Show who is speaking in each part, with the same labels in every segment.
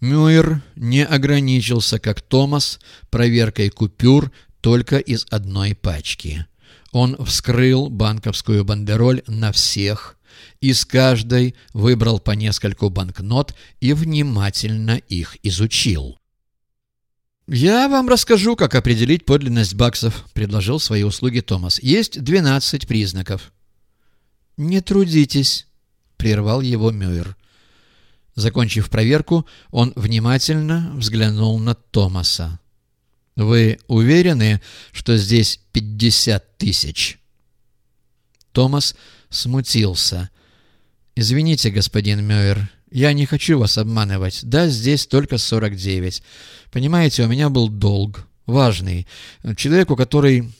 Speaker 1: Мюэр не ограничился, как Томас, проверкой купюр только из одной пачки. Он вскрыл банковскую бандероль на всех, из каждой выбрал по нескольку банкнот и внимательно их изучил. «Я вам расскажу, как определить подлинность баксов», — предложил свои услуги Томас. «Есть двенадцать признаков». «Не трудитесь», — прервал его Мюэр. Закончив проверку, он внимательно взглянул на Томаса. «Вы уверены, что здесь пятьдесят тысяч?» Томас смутился. «Извините, господин Мюэр, я не хочу вас обманывать. Да, здесь только 49. Понимаете, у меня был долг. Важный. Человеку, который...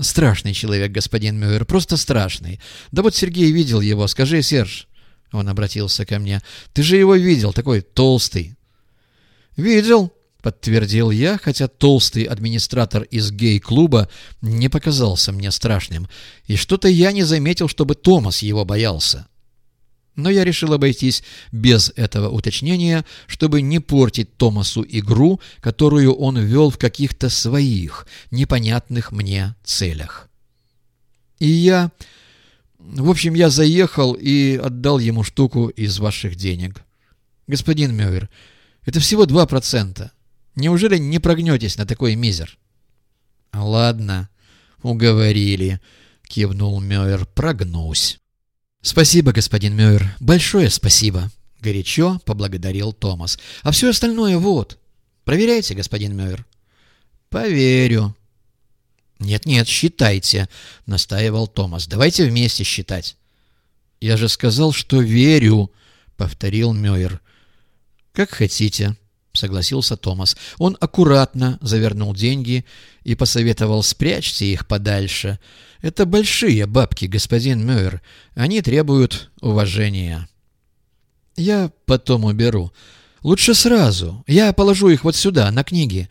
Speaker 1: Страшный человек, господин Мюэр. Просто страшный. Да вот Сергей видел его. Скажи, Серж. Он обратился ко мне. Ты же его видел, такой толстый. Видел, подтвердил я, хотя толстый администратор из гей-клуба не показался мне страшным. И что-то я не заметил, чтобы Томас его боялся. Но я решил обойтись без этого уточнения, чтобы не портить Томасу игру, которую он вел в каких-то своих, непонятных мне целях. И я... В общем, я заехал и отдал ему штуку из ваших денег. Господин Мёвер, это всего два процента. Неужели не прогнетесь на такой мизер? Ладно, уговорили, кивнул Мёвер, прогнусь. «Спасибо, господин Мюэр, большое спасибо!» — горячо поблагодарил Томас. «А все остальное вот. Проверяйте, господин Мюэр». «Поверю». «Нет-нет, считайте», — настаивал Томас. «Давайте вместе считать». «Я же сказал, что верю», — повторил Мюэр. «Как хотите», — согласился Томас. Он аккуратно завернул деньги и посоветовал «спрячьте их подальше». Это большие бабки, господин Мюэр. Они требуют уважения. Я потом уберу. Лучше сразу. Я положу их вот сюда, на книги.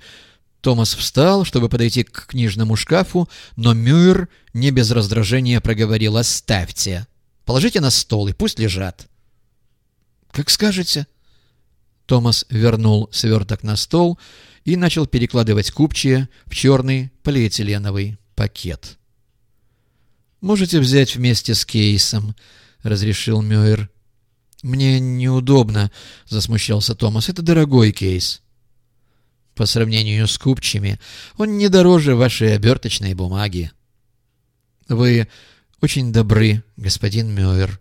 Speaker 1: Томас встал, чтобы подойти к книжному шкафу, но Мюэр не без раздражения проговорил «Оставьте. Положите на стол и пусть лежат». «Как скажете». Томас вернул сверток на стол и начал перекладывать купчие в черный полиэтиленовый пакет. «Можете взять вместе с кейсом», — разрешил Мюэр. «Мне неудобно», — засмущался Томас. «Это дорогой кейс». «По сравнению с купчими, он не дороже вашей оберточной бумаги». «Вы очень добры, господин Мюэр».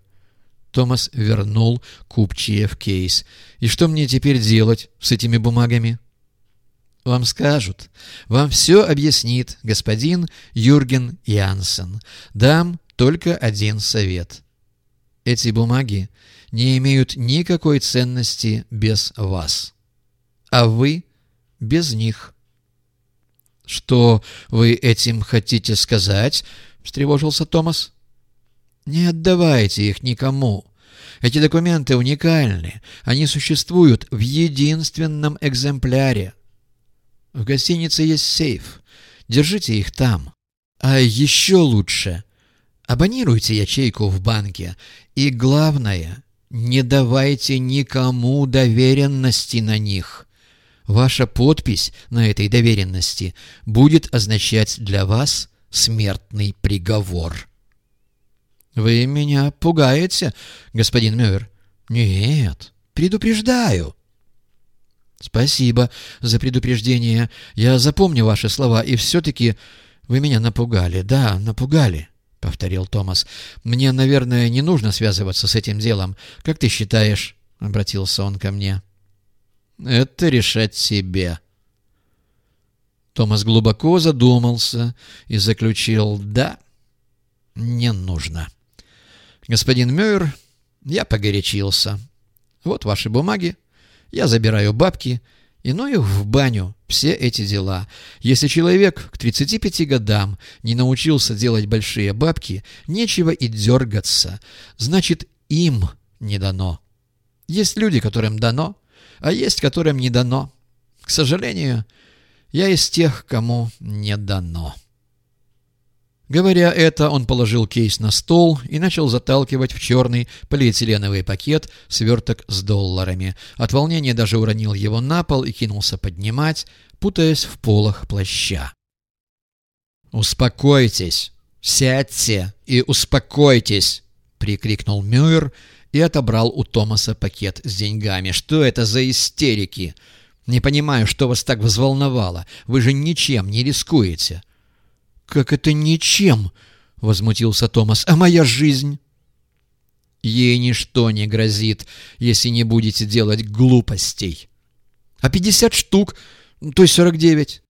Speaker 1: Томас вернул купчие в кейс. «И что мне теперь делать с этими бумагами?» Вам скажут. Вам все объяснит господин Юрген Янсен. Дам только один совет. Эти бумаги не имеют никакой ценности без вас. А вы без них. «Что вы этим хотите сказать?» — встревожился Томас. «Не отдавайте их никому. Эти документы уникальны. Они существуют в единственном экземпляре. В гостинице есть сейф. Держите их там. А еще лучше. Абонируйте ячейку в банке. И главное, не давайте никому доверенности на них. Ваша подпись на этой доверенности будет означать для вас смертный приговор. Вы меня пугаете, господин Мюэр? Нет, предупреждаю. «Спасибо за предупреждение. Я запомню ваши слова, и все-таки вы меня напугали. Да, напугали», — повторил Томас. «Мне, наверное, не нужно связываться с этим делом. Как ты считаешь?» — обратился он ко мне. «Это решать себе». Томас глубоко задумался и заключил «да, не нужно». «Господин Мюэр, я погорячился. Вот ваши бумаги. Я забираю бабки и ною в баню все эти дела. Если человек к 35 годам не научился делать большие бабки, нечего и дергаться. Значит, им не дано. Есть люди, которым дано, а есть, которым не дано. К сожалению, я из тех, кому не дано. Говоря это, он положил кейс на стол и начал заталкивать в черный полиэтиленовый пакет сверток с долларами. От волнения даже уронил его на пол и кинулся поднимать, путаясь в полах плаща. «Успокойтесь! Сядьте и успокойтесь!» — прикрикнул Мюэр и отобрал у Томаса пакет с деньгами. «Что это за истерики? Не понимаю, что вас так взволновало. Вы же ничем не рискуете». «Как это ничем?» — возмутился Томас. «А моя жизнь?» «Ей ничто не грозит, если не будете делать глупостей». «А пятьдесят штук, то есть сорок девять?»